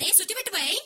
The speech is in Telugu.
అరే సుత్తి పెట్టుపోయి